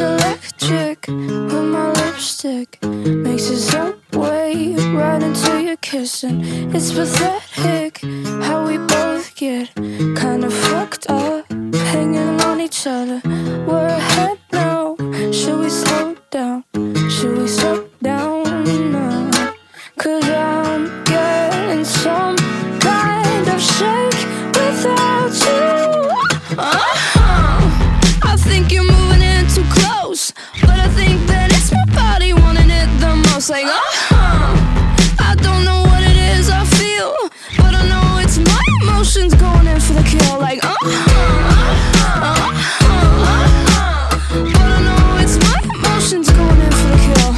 It's electric with my lipstick. Makes it so way right into your kissing. It's pathetic how we both get the most. Like, uh-huh. I don't know what it is I feel, but I know it's my emotions going in for the kill. Like, uh-huh, uh-huh, uh-huh. know it's my emotions going in for the kill.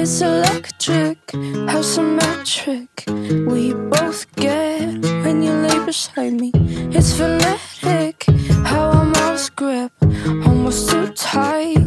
It's electric, how symmetric we both get when you lay beside me. It's phonetic, how our mouths grip, almost too tight.